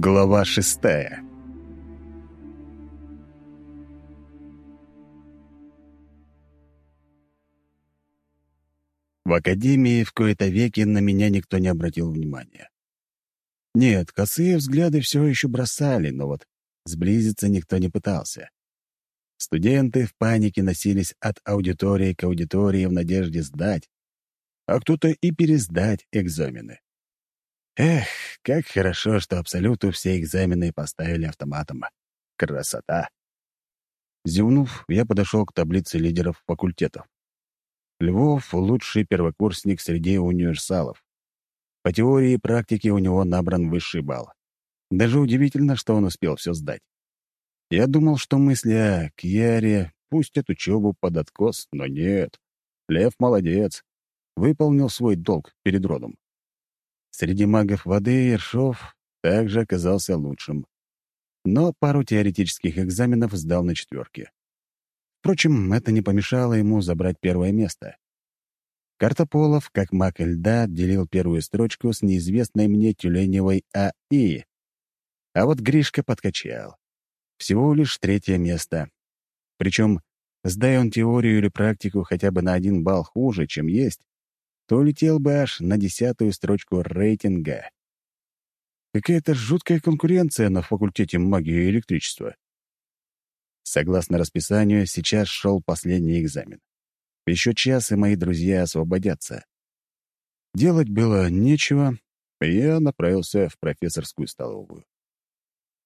Глава шестая В академии в кои-то веки на меня никто не обратил внимания. Нет, косые взгляды все еще бросали, но вот сблизиться никто не пытался. Студенты в панике носились от аудитории к аудитории в надежде сдать, а кто-то и пересдать экзамены. Эх, как хорошо, что абсолюту все экзамены поставили автоматом. Красота! Зевнув, я подошел к таблице лидеров факультетов. Львов — лучший первокурсник среди универсалов. По теории и практике у него набран высший балл. Даже удивительно, что он успел все сдать. Я думал, что мысли о Кьяре пустят учебу под откос, но нет. Лев молодец. Выполнил свой долг перед родом. Среди магов воды Ершов также оказался лучшим. Но пару теоретических экзаменов сдал на четверке. Впрочем, это не помешало ему забрать первое место. Картополов, как маг льда, делил первую строчку с неизвестной мне тюленевой АИ. А вот Гришка подкачал. Всего лишь третье место. Причем, сдай он теорию или практику хотя бы на один балл хуже, чем есть, то улетел бы аж на десятую строчку рейтинга. Какая-то жуткая конкуренция на факультете магии и электричества. Согласно расписанию, сейчас шел последний экзамен. Еще час, и мои друзья освободятся. Делать было нечего, и я направился в профессорскую столовую.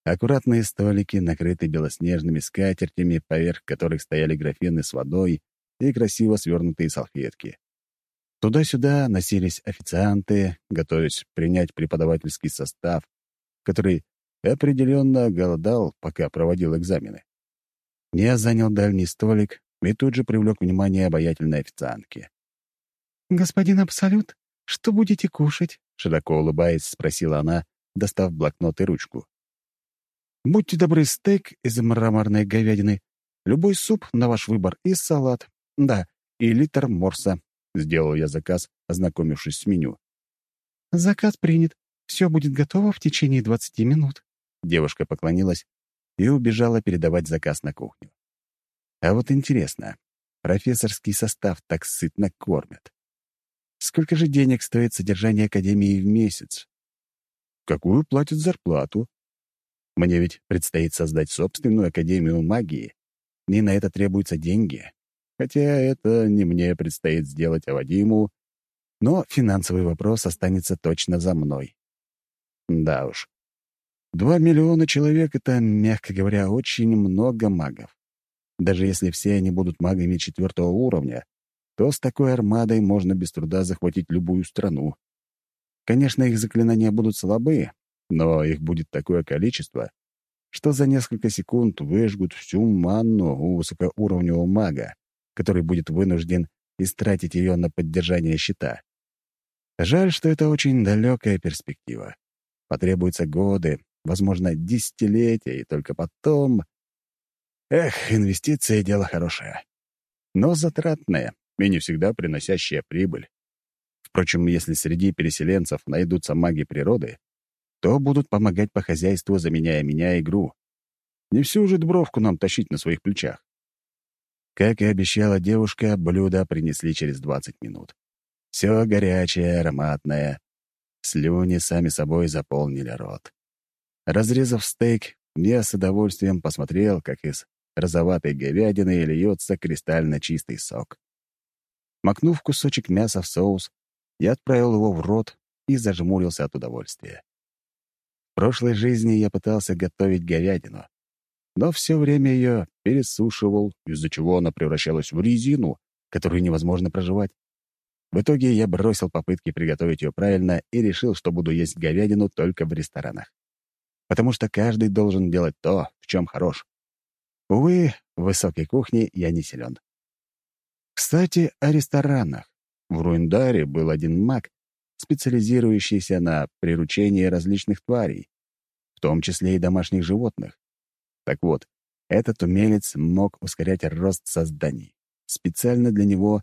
Аккуратные столики, накрыты белоснежными скатертями, поверх которых стояли графины с водой и красиво свернутые салфетки. Туда-сюда носились официанты, готовясь принять преподавательский состав, который определенно голодал, пока проводил экзамены. Я занял дальний столик, и тут же привлек внимание обаятельной официантки. «Господин Абсолют, что будете кушать?» Широко улыбаясь, спросила она, достав блокнот и ручку. «Будьте добры, стейк из мраморной говядины, любой суп на ваш выбор и салат. Да, и литр морса», — сделал я заказ, ознакомившись с меню. «Заказ принят. Все будет готово в течение двадцати минут». Девушка поклонилась и убежала передавать заказ на кухню. А вот интересно, профессорский состав так сытно кормят. Сколько же денег стоит содержание Академии в месяц? Какую платят зарплату? Мне ведь предстоит создать собственную Академию магии, и на это требуются деньги. Хотя это не мне предстоит сделать, а Вадиму. Но финансовый вопрос останется точно за мной. Да уж. Два миллиона человек — это, мягко говоря, очень много магов. Даже если все они будут магами четвертого уровня, то с такой армадой можно без труда захватить любую страну. Конечно, их заклинания будут слабы, но их будет такое количество, что за несколько секунд выжгут всю манну у высокоуровневого мага, который будет вынужден истратить ее на поддержание щита. Жаль, что это очень далекая перспектива. Потребуются годы, возможно, десятилетия, и только потом Эх, инвестиции — дело хорошее. Но затратное и не всегда приносящее прибыль. Впрочем, если среди переселенцев найдутся маги природы, то будут помогать по хозяйству, заменяя меня игру. Не всю же дубровку нам тащить на своих плечах. Как и обещала девушка, блюдо принесли через 20 минут. Все горячее, ароматное. Слюни сами собой заполнили рот. Разрезав стейк, я с удовольствием посмотрел, как из розоватой говядины льется кристально чистый сок. Макнув кусочек мяса в соус, я отправил его в рот и зажмурился от удовольствия. В прошлой жизни я пытался готовить говядину, но все время ее пересушивал, из-за чего она превращалась в резину, которую невозможно проживать. В итоге я бросил попытки приготовить ее правильно и решил, что буду есть говядину только в ресторанах. Потому что каждый должен делать то, в чем хорош. Увы, в высокой кухне я не силен. Кстати, о ресторанах. В Руиндаре был один маг, специализирующийся на приручении различных тварей, в том числе и домашних животных. Так вот, этот умелец мог ускорять рост созданий. Специально для него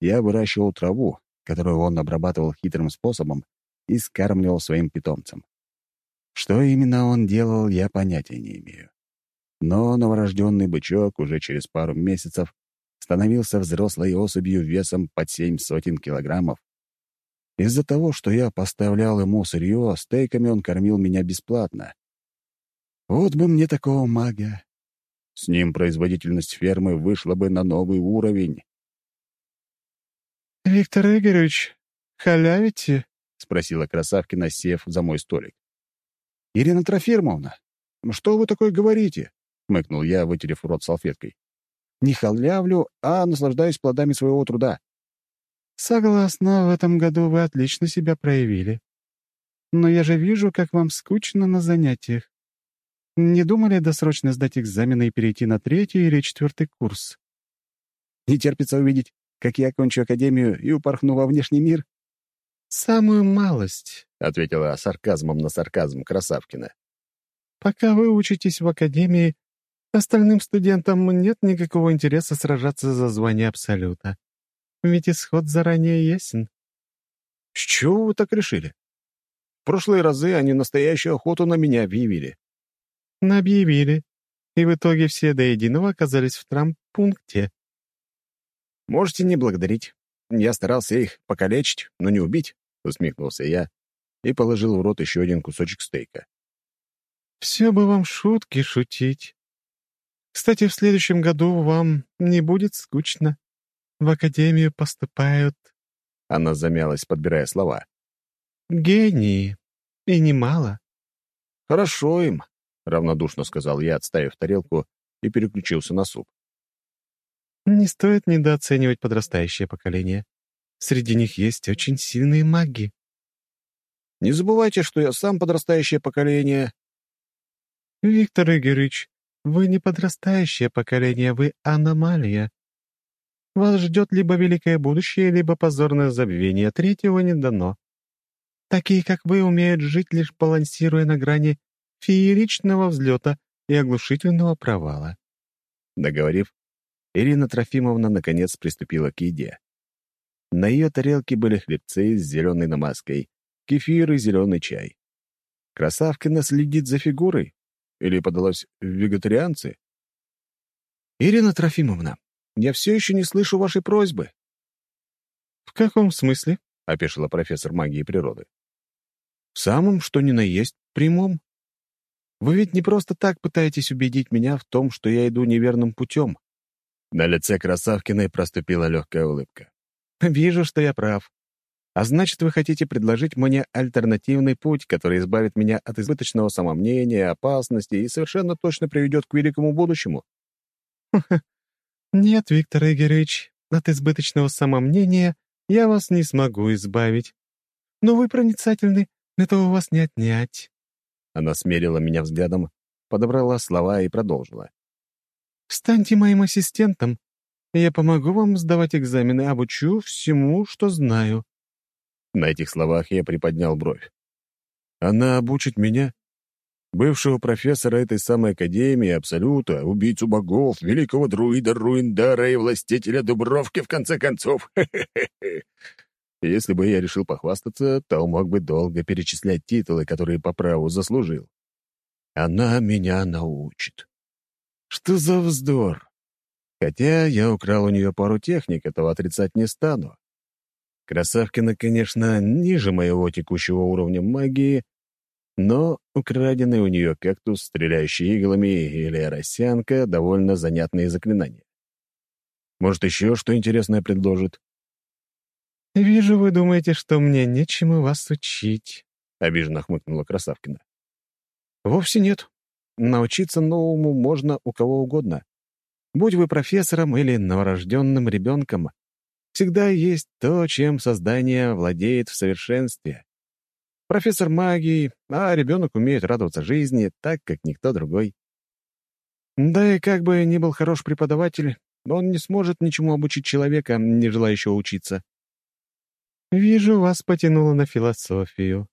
я выращивал траву, которую он обрабатывал хитрым способом и скармливал своим питомцам. Что именно он делал, я понятия не имею. Но новорожденный бычок уже через пару месяцев становился взрослой особью весом под семь сотен килограммов. Из-за того, что я поставлял ему сырье, стейками он кормил меня бесплатно. Вот бы мне такого мага. С ним производительность фермы вышла бы на новый уровень. «Виктор Игоревич, халявите?» — спросила Красавкина, сев за мой столик. «Ирина Трофимовна, что вы такое говорите?» — хмыкнул я, вытерев рот салфеткой. «Не халявлю, а наслаждаюсь плодами своего труда». «Согласна, в этом году вы отлично себя проявили. Но я же вижу, как вам скучно на занятиях. Не думали досрочно сдать экзамены и перейти на третий или четвертый курс? Не терпится увидеть, как я окончу академию и упорхну во внешний мир? «Самую малость», — ответила сарказмом на сарказм Красавкина. «Пока вы учитесь в академии, остальным студентам нет никакого интереса сражаться за звание Абсолюта. Ведь исход заранее ясен». «С чего вы так решили? В прошлые разы они настоящую охоту на меня объявили. Объявили. И в итоге все до единого оказались в трампункте. Можете не благодарить. Я старался их покалечить, но не убить, — усмехнулся я и положил в рот еще один кусочек стейка. Все бы вам шутки шутить. Кстати, в следующем году вам не будет скучно. В академию поступают... Она замялась, подбирая слова. Гении. И немало. Хорошо им, — равнодушно сказал я, отставив тарелку, и переключился на суп. «Не стоит недооценивать подрастающее поколение. Среди них есть очень сильные маги». «Не забывайте, что я сам подрастающее поколение». «Виктор Игоревич, вы не подрастающее поколение, вы аномалия. Вас ждет либо великое будущее, либо позорное забвение, третьего не дано. Такие, как вы, умеют жить, лишь балансируя на грани фееричного взлета и оглушительного провала. Договорив, Ирина Трофимовна наконец приступила к еде. На ее тарелке были хлебцы с зеленой намазкой, кефир и зеленый чай. Красавкина следит за фигурой? Или подалась в вегетарианцы? «Ирина Трофимовна, я все еще не слышу вашей просьбы». «В каком смысле?» — опешила профессор магии природы. «В самом, что ни на есть, прямом. Вы ведь не просто так пытаетесь убедить меня в том, что я иду неверным путем». На лице Красавкиной проступила легкая улыбка. «Вижу, что я прав. А значит, вы хотите предложить мне альтернативный путь, который избавит меня от избыточного самомнения, опасности и совершенно точно приведет к великому будущему?» «Нет, Виктор Игоревич, от избыточного самомнения я вас не смогу избавить. Но вы проницательны, этого у вас не отнять. Она смерила меня взглядом, подобрала слова и продолжила. «Станьте моим ассистентом. Я помогу вам сдавать экзамены, обучу всему, что знаю». На этих словах я приподнял бровь. «Она обучит меня?» Бывшего профессора этой самой академии, Абсолюта, убийцу богов, великого друида Руиндара и властителя Дубровки, в конце концов. Если бы я решил похвастаться, то мог бы долго перечислять титулы, которые по праву заслужил. Она меня научит. Что за вздор? Хотя я украл у нее пару техник, этого отрицать не стану. Красавкина, конечно, ниже моего текущего уровня магии, но украденный у нее кактус, стреляющий иглами, или росянка — довольно занятные заклинания. Может, еще что интересное предложит? «Вижу, вы думаете, что мне нечему вас учить», — обиженно хмыкнула Красавкина. «Вовсе нет. Научиться новому можно у кого угодно. Будь вы профессором или новорожденным ребенком, всегда есть то, чем создание владеет в совершенстве. Профессор магии, а ребенок умеет радоваться жизни так, как никто другой. Да и как бы ни был хорош преподаватель, он не сможет ничему обучить человека, не желающего учиться. «Вижу, вас потянуло на философию.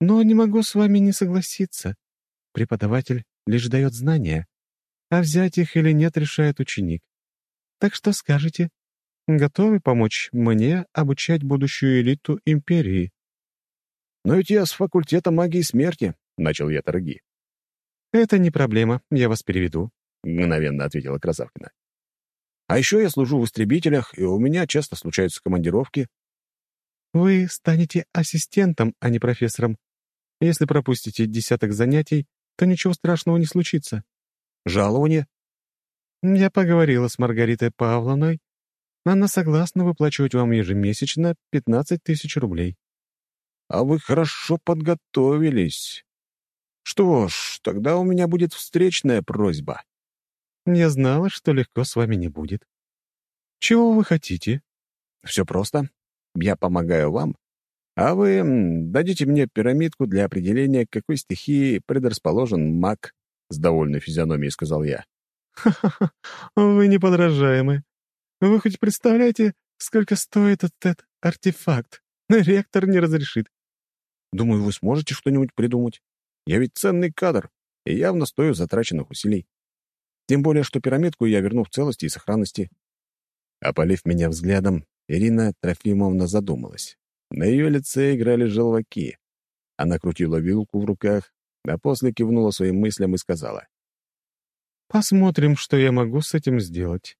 Но не могу с вами не согласиться. Преподаватель лишь дает знания, а взять их или нет решает ученик. Так что скажете, готовы помочь мне обучать будущую элиту империи?» «Но ведь я с факультета магии смерти. — начал я торги. «Это не проблема, я вас переведу», — мгновенно ответила Красавкина. «А еще я служу в истребителях, и у меня часто случаются командировки». «Вы станете ассистентом, а не профессором. Если пропустите десяток занятий, то ничего страшного не случится». «Жалование?» «Я поговорила с Маргаритой Павловной. Она согласна выплачивать вам ежемесячно 15 тысяч рублей». «А вы хорошо подготовились. Что ж, тогда у меня будет встречная просьба». «Я знала, что легко с вами не будет. Чего вы хотите?» «Все просто. Я помогаю вам, а вы дадите мне пирамидку для определения, к какой стихии предрасположен маг», — с довольной физиономией сказал я. «Ха-ха-ха, вы неподражаемы. Вы хоть представляете, сколько стоит этот артефакт? Ректор не разрешит». «Думаю, вы сможете что-нибудь придумать. Я ведь ценный кадр и явно стою затраченных усилий. Тем более, что пирамидку я верну в целости и сохранности». Опалив меня взглядом, Ирина Трофимовна задумалась. На ее лице играли желваки. Она крутила вилку в руках, а после кивнула своим мыслям и сказала. Посмотрим, что я могу с этим сделать.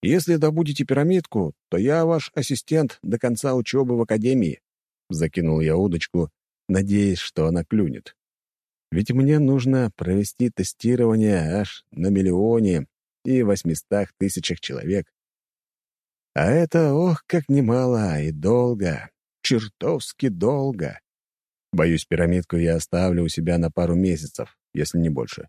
Если добудете пирамидку, то я ваш ассистент до конца учебы в академии. Закинул я удочку, надеясь, что она клюнет. Ведь мне нужно провести тестирование аж на миллионе и восьмистах тысячах человек. А это, ох, как немало и долго, чертовски долго. Боюсь, пирамидку я оставлю у себя на пару месяцев, если не больше.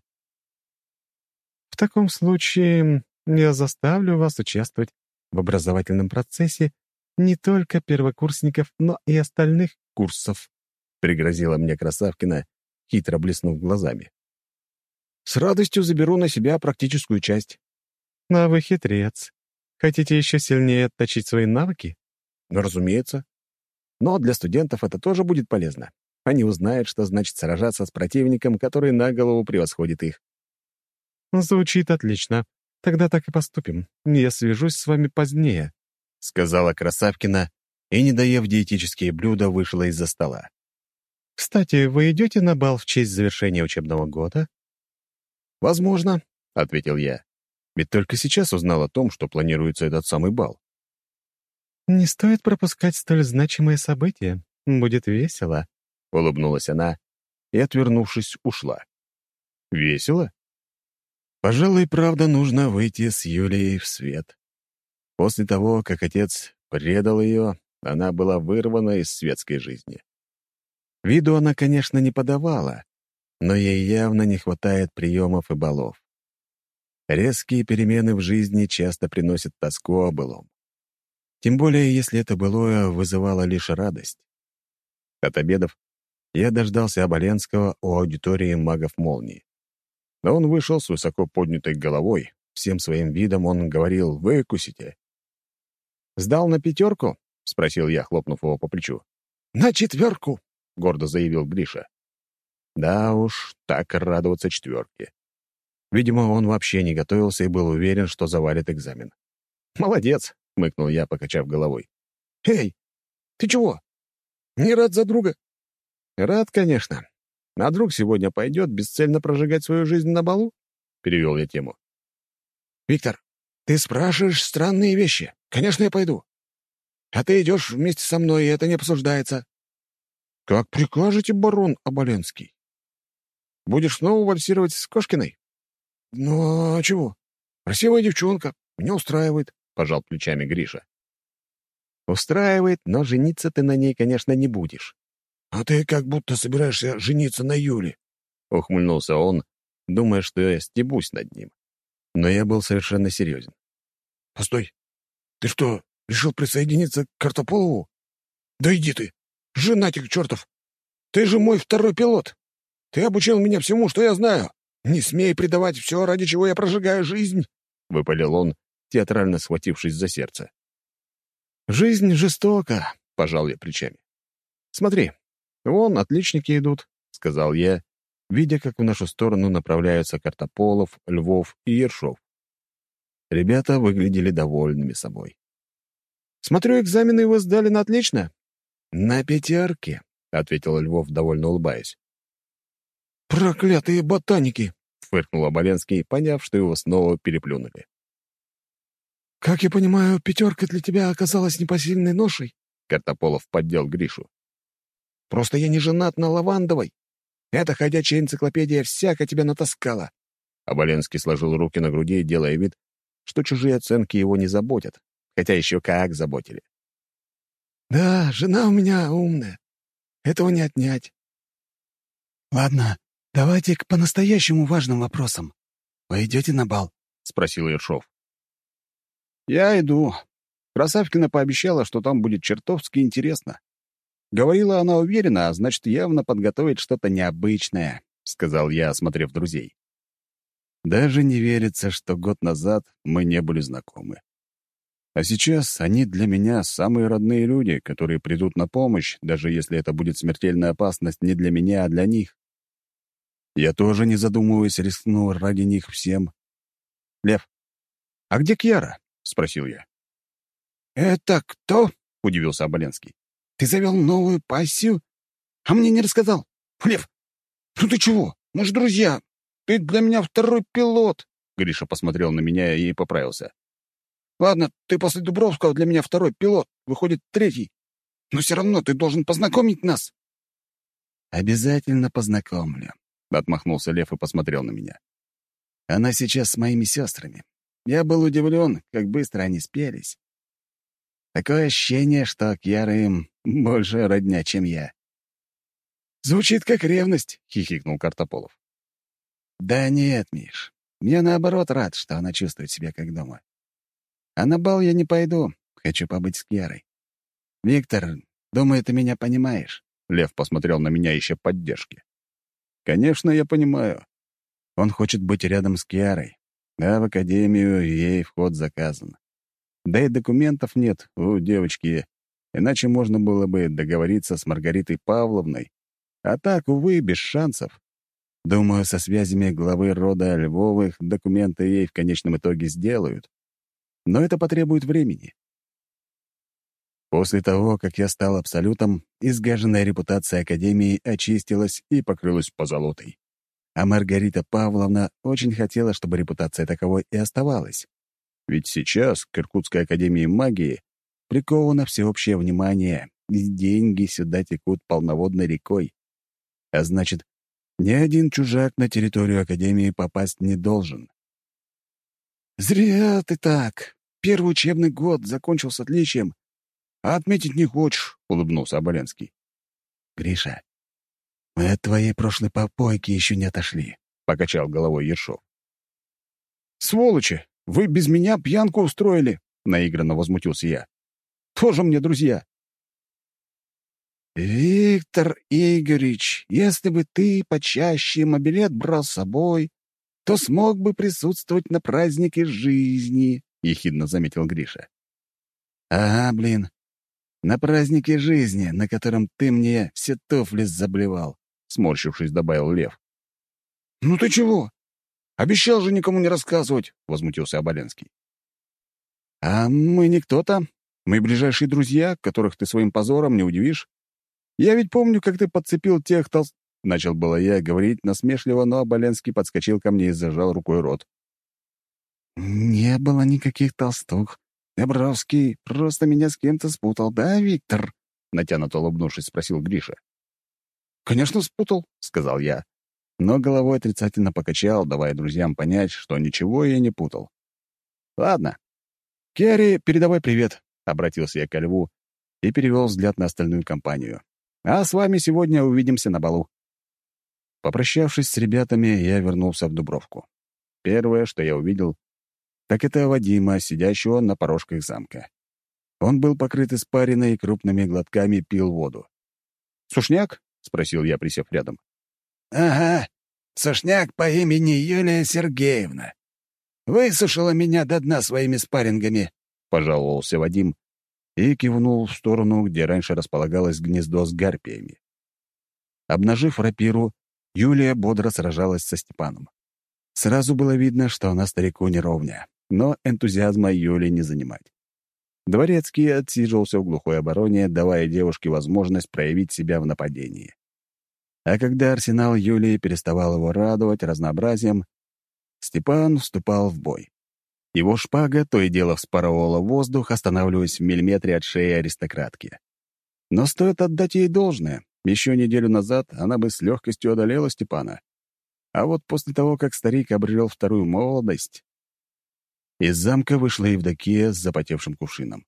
В таком случае я заставлю вас участвовать в образовательном процессе не только первокурсников, но и остальных курсов», — пригрозила мне Красавкина, хитро блеснув глазами. «С радостью заберу на себя практическую часть». «А вы хитрец. Хотите еще сильнее отточить свои навыки?» «Ну, разумеется. Но для студентов это тоже будет полезно. Они узнают, что значит сражаться с противником, который на голову превосходит их. «Звучит отлично. Тогда так и поступим. Я свяжусь с вами позднее», — сказала Красавкина, и, не доев диетические блюда, вышла из-за стола. «Кстати, вы идете на бал в честь завершения учебного года?» «Возможно», — ответил я. Ведь только сейчас узнал о том, что планируется этот самый бал. «Не стоит пропускать столь значимое событие. Будет весело», — улыбнулась она и, отвернувшись, ушла. «Весело?» Пожалуй, правда, нужно выйти с Юлией в свет. После того, как отец предал ее, она была вырвана из светской жизни. Виду она, конечно, не подавала, но ей явно не хватает приемов и балов. Резкие перемены в жизни часто приносят тоску о былом. Тем более, если это былое вызывало лишь радость. От обедов я дождался Оболенского у аудитории магов молнии. Но он вышел с высоко поднятой головой. Всем своим видом он говорил «Выкусите». «Сдал на пятерку?» — спросил я, хлопнув его по плечу. «На четверку!» — гордо заявил Гриша. Да уж, так радоваться четверке. Видимо, он вообще не готовился и был уверен, что завалит экзамен. «Молодец!» — хмыкнул я, покачав головой. «Эй, ты чего? Не рад за друга?» «Рад, конечно. А друг сегодня пойдет бесцельно прожигать свою жизнь на балу?» — перевел я тему. «Виктор, ты спрашиваешь странные вещи. Конечно, я пойду. А ты идешь вместе со мной, и это не обсуждается». «Как прикажете, барон Оболенский? Будешь снова вальсировать с Кошкиной?» «Ну, а чего? Красивая девчонка. Меня устраивает», — пожал плечами Гриша. «Устраивает, но жениться ты на ней, конечно, не будешь. «А ты как будто собираешься жениться на Юле», — ухмыльнулся он, думая, что я стебусь над ним. Но я был совершенно серьезен. «Постой, ты что, решил присоединиться к Картополову? Да иди ты, женатик чертов! Ты же мой второй пилот! Ты обучил меня всему, что я знаю! Не смей предавать все, ради чего я прожигаю жизнь!» — выпалил он, театрально схватившись за сердце. «Жизнь жестока», — пожал я плечами. «Смотри, «Вон, отличники идут», — сказал я, видя, как в нашу сторону направляются Картополов, Львов и Ершов. Ребята выглядели довольными собой. «Смотрю, экзамены вы сдали на отлично?» «На пятерке», — ответил Львов, довольно улыбаясь. «Проклятые ботаники!» — фыркнул Оболенский, поняв, что его снова переплюнули. «Как я понимаю, пятерка для тебя оказалась непосильной ношей?» Картополов поддел Гришу. «Просто я не женат на Лавандовой. Эта ходячая энциклопедия всяко тебя натаскала». Оболенский сложил руки на груди, делая вид, что чужие оценки его не заботят, хотя еще как заботили. «Да, жена у меня умная. Этого не отнять». «Ладно, давайте к по-настоящему важным вопросам. Вы идете на бал?» — спросил Ершов. «Я иду. Красавкина пообещала, что там будет чертовски интересно. Говорила она уверенно, а значит, явно подготовит что-то необычное», — сказал я, осмотрев друзей. Даже не верится, что год назад мы не были знакомы. А сейчас они для меня самые родные люди, которые придут на помощь, даже если это будет смертельная опасность не для меня, а для них. Я тоже, не задумываясь, рискнул ради них всем. «Лев, а где Кьяра?» — спросил я. «Это кто?» — удивился Оболенский. «Ты завел новую пассию? А мне не рассказал. Лев, ну ты чего? Мы же друзья. Ты для меня второй пилот!» Гриша посмотрел на меня и поправился. Ладно, ты после Дубровского для меня второй пилот, выходит, третий. Но все равно ты должен познакомить нас». «Обязательно познакомлю», — отмахнулся Лев и посмотрел на меня. «Она сейчас с моими сестрами. Я был удивлен, как быстро они спелись. Такое ощущение, что Кьяра им больше родня, чем я». «Звучит как ревность», — хихикнул Картополов. «Да нет, Миш, я наоборот рад, что она чувствует себя как дома. А на бал я не пойду. Хочу побыть с Кьярой. Виктор, думаю, ты меня понимаешь. Лев посмотрел на меня еще поддержки. Конечно, я понимаю. Он хочет быть рядом с Кьярой, а в академию ей вход заказан. Да и документов нет у девочки, иначе можно было бы договориться с Маргаритой Павловной. А так, увы, без шансов. Думаю, со связями главы рода Львовых документы ей в конечном итоге сделают но это потребует времени. После того, как я стал абсолютом, изгаженная репутация Академии очистилась и покрылась позолотой. А Маргарита Павловна очень хотела, чтобы репутация таковой и оставалась. Ведь сейчас к Иркутской Академии магии приковано всеобщее внимание, и деньги сюда текут полноводной рекой. А значит, ни один чужак на территорию Академии попасть не должен. «Зря ты так. Первый учебный год закончил с отличием. А отметить не хочешь», — улыбнулся Оболенский. «Гриша, мы от твоей прошлой попойки еще не отошли», — покачал головой Ершов. «Сволочи! Вы без меня пьянку устроили!» — наигранно возмутился я. «Тоже мне друзья!» «Виктор Игоревич, если бы ты почаще мобилет брал с собой, то смог бы присутствовать на празднике жизни», — ехидно заметил Гриша. «Ага, блин. На празднике жизни, на котором ты мне все туфли заблевал», — сморщившись, добавил Лев. «Ну ты чего? Обещал же никому не рассказывать», — возмутился Оболенский. «А мы не кто-то. Мы ближайшие друзья, которых ты своим позором не удивишь. Я ведь помню, как ты подцепил тех толст... Начал было я говорить насмешливо, но Оболенский подскочил ко мне и зажал рукой рот. «Не было никаких толстух. Добровский просто меня с кем-то спутал, да, Виктор?» Натянуто улыбнувшись, спросил Гриша. «Конечно, спутал», — сказал я, но головой отрицательно покачал, давая друзьям понять, что ничего я не путал. «Ладно. Керри, передавай привет», — обратился я ко льву и перевел взгляд на остальную компанию. «А с вами сегодня увидимся на балу». Попрощавшись с ребятами, я вернулся в Дубровку. Первое, что я увидел, так это Вадима, сидящего на порожках замка. Он был покрыт испариной и крупными глотками пил воду. «Сушняк?» — спросил я, присев рядом. «Ага, сушняк по имени Юлия Сергеевна. Высушила меня до дна своими спаррингами», — пожаловался Вадим и кивнул в сторону, где раньше располагалось гнездо с гарпиями. Обнажив рапиру, Юлия бодро сражалась со Степаном. Сразу было видно, что она старику не ровня, но энтузиазма Юли не занимать. Дворецкий отсиживался в глухой обороне, давая девушке возможность проявить себя в нападении. А когда арсенал Юлии переставал его радовать разнообразием, Степан вступал в бой. Его шпага то и дело вспарывала воздух, останавливаясь в миллиметре от шеи аристократки. Но стоит отдать ей должное. Еще неделю назад она бы с легкостью одолела Степана. А вот после того, как старик обрел вторую молодость... Из замка вышла Евдокия с запотевшим кувшином.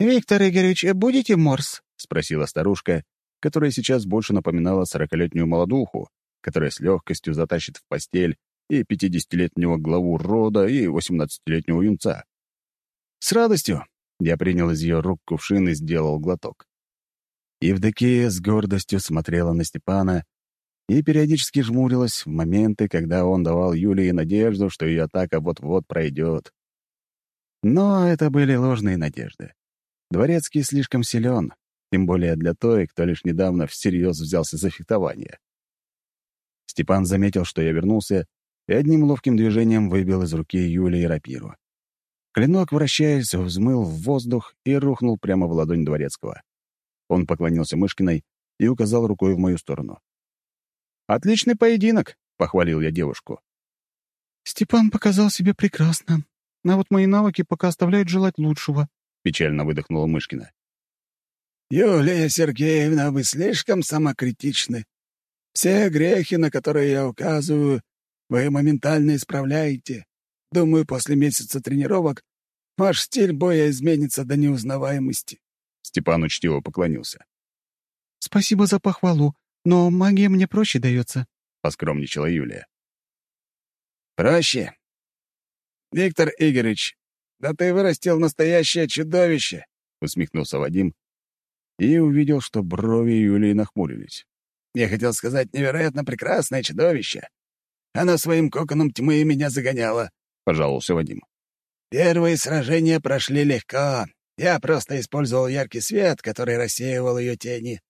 «Виктор Игоревич, будете морс?» — спросила старушка, которая сейчас больше напоминала сорокалетнюю молодуху, которая с легкостью затащит в постель и пятидесятилетнего главу рода, и восемнадцатилетнего юнца. «С радостью!» — я принял из ее рук кувшин и сделал глоток. Евдокия с гордостью смотрела на Степана и периодически жмурилась в моменты, когда он давал Юлии надежду, что ее атака вот-вот пройдет. Но это были ложные надежды. Дворецкий слишком силен, тем более для той, кто лишь недавно всерьез взялся за фехтование. Степан заметил, что я вернулся, и одним ловким движением выбил из руки Юлии рапиру. Клинок, вращаясь, взмыл в воздух и рухнул прямо в ладонь дворецкого. Он поклонился Мышкиной и указал рукой в мою сторону. «Отличный поединок!» — похвалил я девушку. «Степан показал себя прекрасно, а вот мои навыки пока оставляют желать лучшего», — печально выдохнула Мышкина. «Юлия Сергеевна, вы слишком самокритичны. Все грехи, на которые я указываю, вы моментально исправляете. Думаю, после месяца тренировок ваш стиль боя изменится до неузнаваемости. Степан учтиво поклонился. «Спасибо за похвалу, но магия мне проще дается», — поскромничала Юлия. «Проще? Виктор Игоревич, да ты вырастил настоящее чудовище!» — усмехнулся Вадим и увидел, что брови Юлии нахмурились. «Я хотел сказать, невероятно прекрасное чудовище. Оно своим коконом тьмы меня загоняло», — пожаловался Вадим. «Первые сражения прошли легко, я просто использовал яркий свет, который рассеивал ее тени.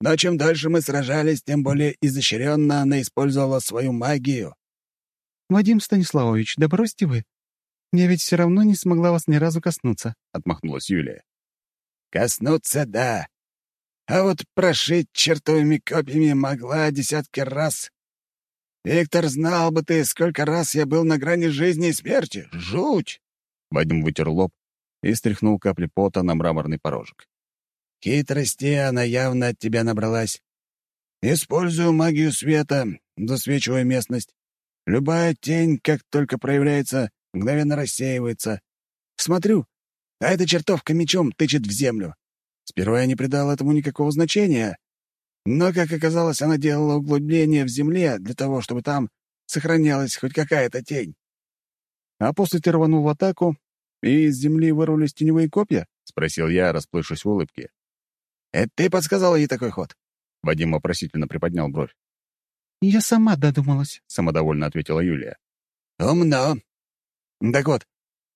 Но чем дольше мы сражались, тем более изощренно она использовала свою магию. «Вадим Станиславович, да бросьте вы. Я ведь все равно не смогла вас ни разу коснуться», — отмахнулась Юлия. «Коснуться — да. А вот прошить чертовыми копьями могла десятки раз. Виктор, знал бы ты, сколько раз я был на грани жизни и смерти. Жуть!» Вадим вытер лоб и стряхнул капли пота на мраморный порожек. «Хитрости она явно от тебя набралась. Использую магию света, засвечивая местность. Любая тень, как только проявляется, мгновенно рассеивается. Смотрю, а эта чертовка мечом тычет в землю. Сперва я не придал этому никакого значения, но, как оказалось, она делала углубление в земле для того, чтобы там сохранялась хоть какая-то тень. А после ты рванул в атаку, «И из земли вырвались теневые копья?» — спросил я, расплывшись в улыбке. «Это ты подсказала ей такой ход?» Вадим вопросительно приподнял бровь. «Я сама додумалась», — самодовольно ответила Юлия. «Умно. Так вот,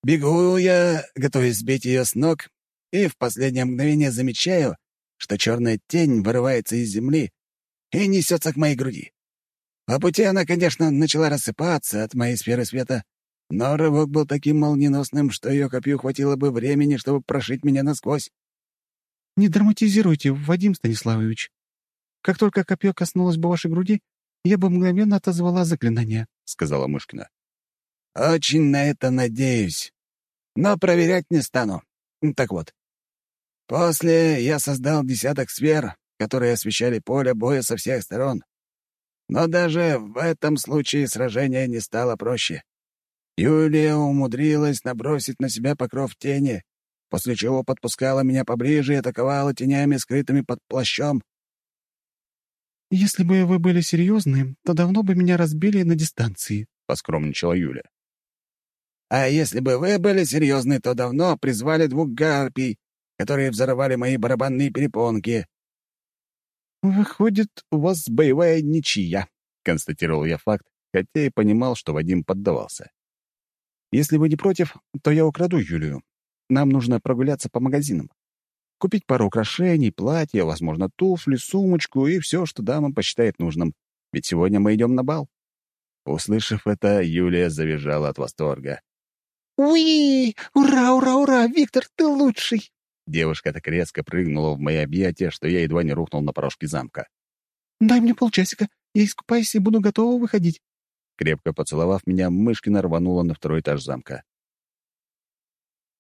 бегу я, готовясь сбить ее с ног, и в последнее мгновение замечаю, что черная тень вырывается из земли и несется к моей груди. По пути она, конечно, начала рассыпаться от моей сферы света, но рывок был таким молниеносным, что ее копью хватило бы времени, чтобы прошить меня насквозь. «Не драматизируйте, Вадим Станиславович. Как только копье коснулось бы вашей груди, я бы мгновенно отозвала заклинание», — сказала Мышкина. «Очень на это надеюсь. Но проверять не стану. Так вот. После я создал десяток сфер, которые освещали поле боя со всех сторон. Но даже в этом случае сражение не стало проще. Юлия умудрилась набросить на себя покров тени, после чего подпускала меня поближе и атаковала тенями, скрытыми под плащом. «Если бы вы были серьезны, то давно бы меня разбили на дистанции», — поскромничала Юля. «А если бы вы были серьезны, то давно призвали двух гарпий, которые взорвали мои барабанные перепонки». «Выходит, у вас боевая ничья», — констатировал я факт, хотя и понимал, что Вадим поддавался. Если вы не против, то я украду Юлию. Нам нужно прогуляться по магазинам. Купить пару украшений, платья, возможно, туфли, сумочку и все, что дама посчитает нужным. Ведь сегодня мы идем на бал». Услышав это, Юлия завизжала от восторга. «Уи! Ура, ура, ура! Виктор, ты лучший!» Девушка так резко прыгнула в мои объятия, что я едва не рухнул на порожке замка. Дай мне полчасика, я искупаюсь и буду готова выходить». Крепко поцеловав меня, Мышкина рванула на второй этаж замка.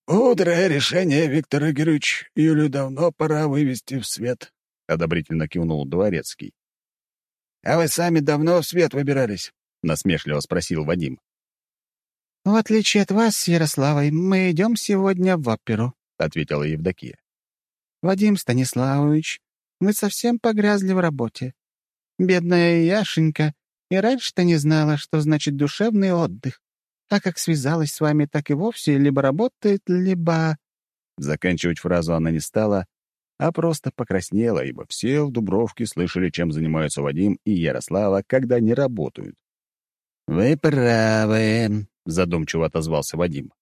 «Мудрое решение, Виктор Игоревич. Юлю давно пора вывести в свет», — одобрительно кивнул Дворецкий. «А вы сами давно в свет выбирались?» — насмешливо спросил Вадим. «В отличие от вас Ярославой, мы идем сегодня в оперу», — ответила Евдокия. «Вадим Станиславович, мы совсем погрязли в работе. Бедная Яшенька и раньше-то не знала, что значит душевный отдых. А как связалась с вами, так и вовсе либо работает, либо...» Заканчивать фразу она не стала, а просто покраснела, ибо все в Дубровке слышали, чем занимаются Вадим и Ярослава, когда не работают. «Вы правы», — задумчиво отозвался Вадим.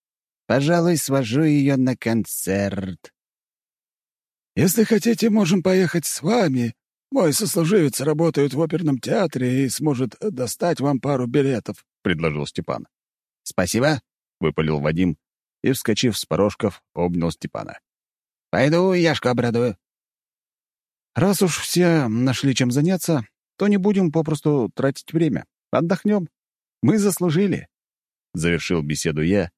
«Пожалуй, свожу ее на концерт». «Если хотите, можем поехать с вами. Мой сослуживец работает в оперном театре и сможет достать вам пару билетов», — предложил Степан. «Спасибо», — выпалил Вадим и, вскочив с порожков, обнял Степана. «Пойду Яшку обрадую». «Раз уж все нашли чем заняться, то не будем попросту тратить время. Отдохнем. Мы заслужили», — завершил беседу я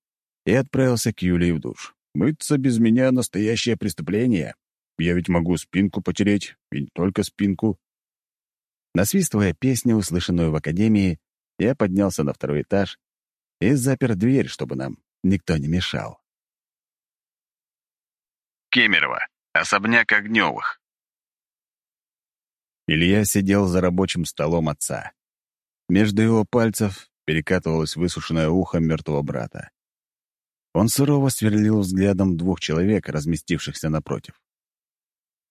и отправился к Юлии в душ. «Мыться без меня — настоящее преступление. Я ведь могу спинку потереть, и не только спинку». Насвистывая песню, услышанную в академии, я поднялся на второй этаж и запер дверь, чтобы нам никто не мешал. Кемерово. Особняк Огневых. Илья сидел за рабочим столом отца. Между его пальцев перекатывалось высушенное ухо мертвого брата. Он сурово сверлил взглядом двух человек, разместившихся напротив.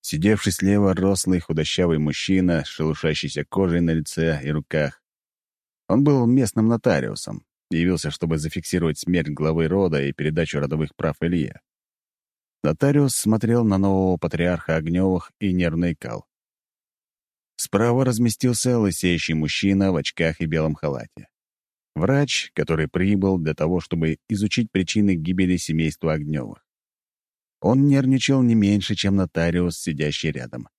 Сидевший слева рослый худощавый мужчина с шелушащейся кожей на лице и руках. Он был местным нотариусом, явился, чтобы зафиксировать смерть главы рода и передачу родовых прав Илье. Нотариус смотрел на нового патриарха Огневых и нервно икал. Справа разместился лысеющий мужчина в очках и белом халате. Врач, который прибыл для того, чтобы изучить причины гибели семейства Огневых. Он нервничал не меньше, чем нотариус, сидящий рядом.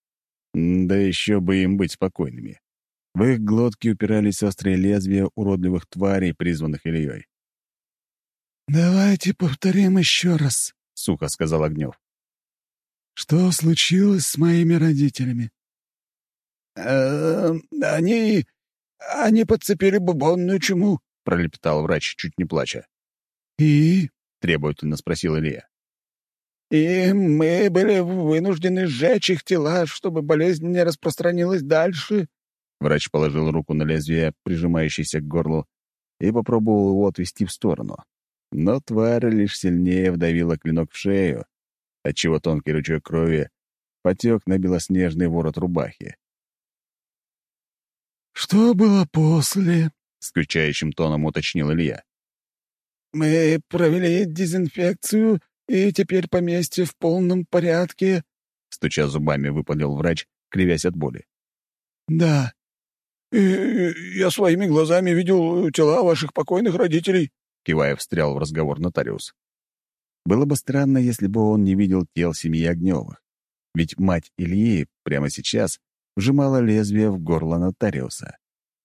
Да еще бы им быть спокойными. В их глотки упирались острые лезвия уродливых тварей, призванных Ильей. «Давайте повторим еще раз», — сухо сказал Огнев. «Что случилось с моими родителями?» «Э «Они... они подцепили бубонную чуму», — пролепетал врач, чуть не плача. «И?» — требовательно спросил Илья. «И мы были вынуждены сжечь их тела, чтобы болезнь не распространилась дальше», Врач положил руку на лезвие, прижимающееся к горлу, и попробовал его отвести в сторону. Но тварь лишь сильнее вдавила клинок в шею, отчего тонкий ручей крови потек на белоснежный ворот рубахи. «Что было после?» — скучающим тоном уточнил Илья. «Мы провели дезинфекцию, и теперь поместье в полном порядке», — стуча зубами, выпалил врач, кривясь от боли. «Да, и я своими глазами видел тела ваших покойных родителей», — кивая встрял в разговор нотариус. Было бы странно, если бы он не видел тел семьи Огневых. Ведь мать Ильи прямо сейчас вжимала лезвие в горло нотариуса.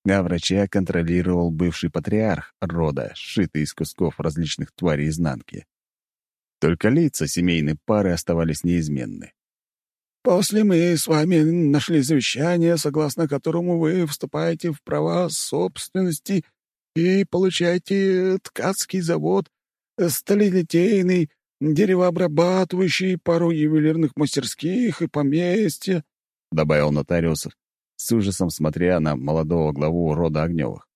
А врача контролировал бывший патриарх рода, сшитый из кусков различных тварей изнанки. Только лица семейной пары оставались неизменны. После мы с вами нашли завещание, согласно которому вы вступаете в права собственности и получаете ткацкий завод, сталелитейный, деревообрабатывающий, пару ювелирных мастерских и поместья», — добавил нотариус, с ужасом смотря на молодого главу рода Огневых.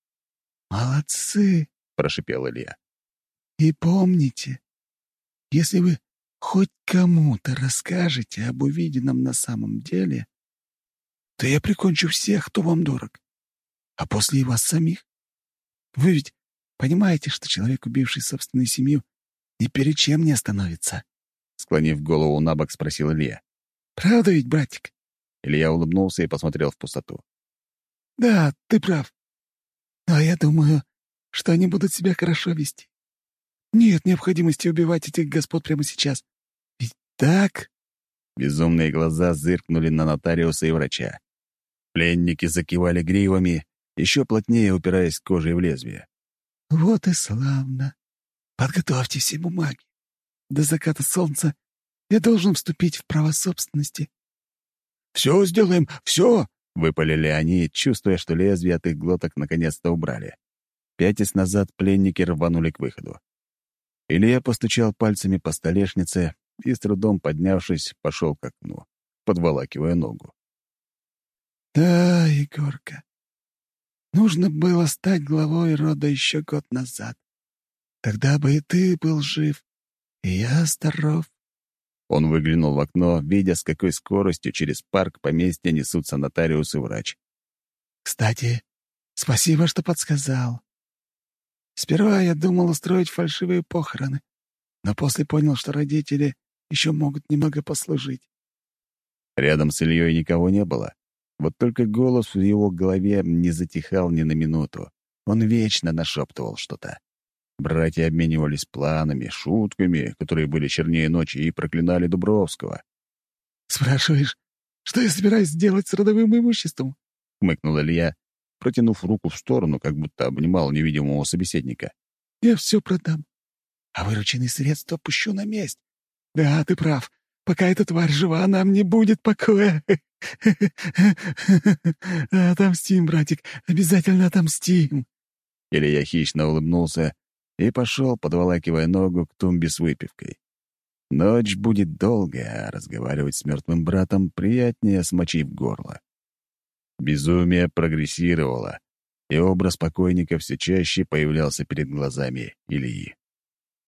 «Молодцы!» — прошипел Илья. «И помните, если вы хоть кому-то расскажете об увиденном на самом деле, то я прикончу всех, кто вам дорог, а после и вас самих. Вы ведь понимаете, что человек, убивший собственную семью, ни перед чем не остановится?» Склонив голову на бок, спросил Илья. «Правда ведь, братик?» Илья улыбнулся и посмотрел в пустоту. «Да, ты прав. Но я думаю, что они будут себя хорошо вести. Нет необходимости убивать этих господ прямо сейчас. Ведь так?» Безумные глаза зыркнули на нотариуса и врача. Пленники закивали гривами, еще плотнее упираясь кожей в лезвие. «Вот и славно. Подготовьте все бумаги. До заката солнца я должен вступить в право собственности». «Все сделаем, все!» — выпалили они, чувствуя, что лезвие от их глоток наконец-то убрали. Пятясь назад, пленники рванули к выходу. Илья постучал пальцами по столешнице и, с трудом поднявшись, пошел к окну, подволакивая ногу. «Да, Егорка, нужно было стать главой рода еще год назад. Тогда бы и ты был жив, и я здоров». Он выглянул в окно, видя, с какой скоростью через парк поместья несутся нотариус и врач. «Кстати, спасибо, что подсказал. Сперва я думал устроить фальшивые похороны, но после понял, что родители еще могут немного послужить». Рядом с Ильей никого не было. Вот только голос в его голове не затихал ни на минуту. Он вечно нашептывал что-то. Братья обменивались планами, шутками, которые были чернее ночи, и проклинали Дубровского. «Спрашиваешь, что я собираюсь сделать с родовым имуществом?» — хмыкнул Илья, протянув руку в сторону, как будто обнимал невидимого собеседника. «Я все продам, а вырученные средства пущу на месть. Да, ты прав. Пока эта тварь жива, нам не будет покоя. Отомстим, братик, обязательно отомстим. Илья хищно улыбнулся и пошел, подволакивая ногу к тумбе с выпивкой. Ночь будет долгая, а разговаривать с мертвым братом приятнее, смочив горло. Безумие прогрессировало, и образ покойника все чаще появлялся перед глазами Ильи.